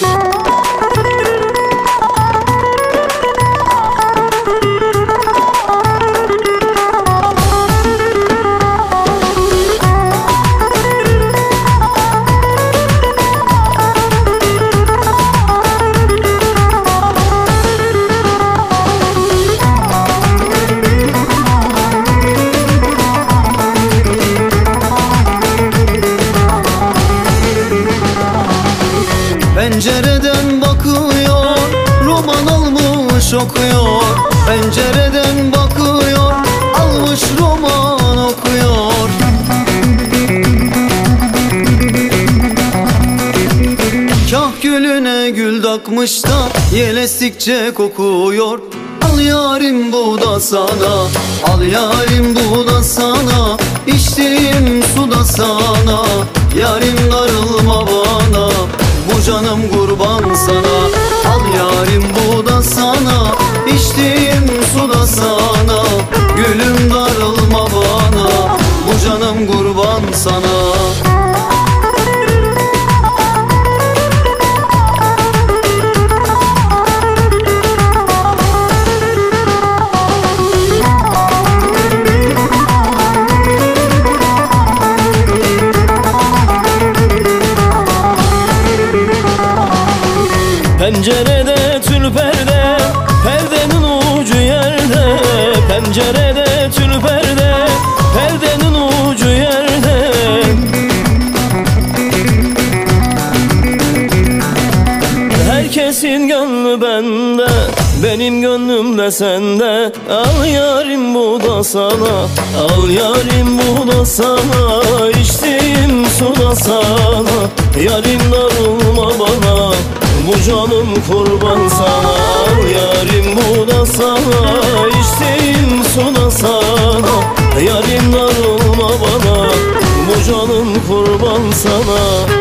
Peace. Okuyor Pencereden bakıyor Almış roman okuyor. Kah gülüne gül takmış da Yel kokuyor. Al yarim bu da sana Al yarim bu da sana İçtiğim su da sana. Yarim darılma bana Bu canım kurban sana Pencerede tül perde Perdenin ucu yerde. Pencerede tül perde Perdenin ucu yerde. Herkesin gönlü bende Benim gönlüm de sende. Al yarim bu da sana Al yarim bu da sana. İçtiğim su da sana Yarim Bu canım kurban sana yarim bu da sana İçtiğim su da sana. Yarim darılma bana Bu canım kurban sana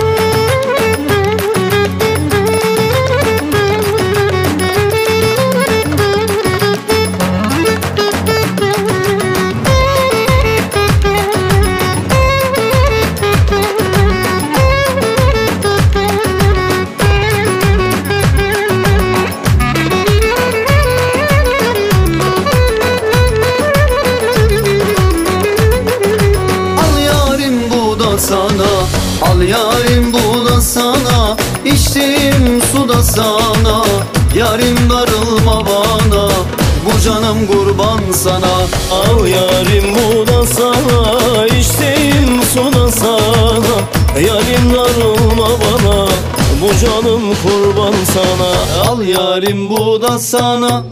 Al yarim bu da sana İçtiğim su da sana. Yarim darılma bana Bu canım kurban sana. Al yarim bu da sana İçtiğim su da sana. Yarim darılma bana Bu canım kurban sana. Al yarim bu da sana